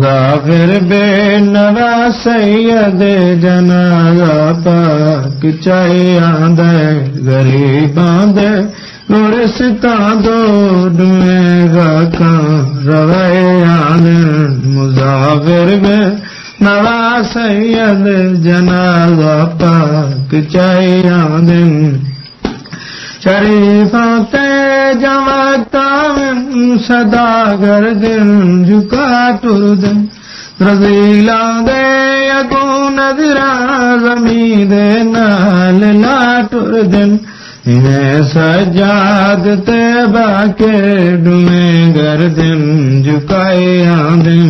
मुसाफिर बे नवा सैयद जनाजा पाक चाहे आंदे, गरीबां दे गुरस्तां दो डुएगा का रवे आंदे मुसाफिर बे नवा सैयद जनाजा पाक चाहे आंदे शरीफों ते जमाता सदा गर्दन झुका टुरदन रजीला दे अगू नजरा जमी दे नाल ला टुरदन इन्हें सजाद ते बाके डुए गर्दन झुकाए आंदन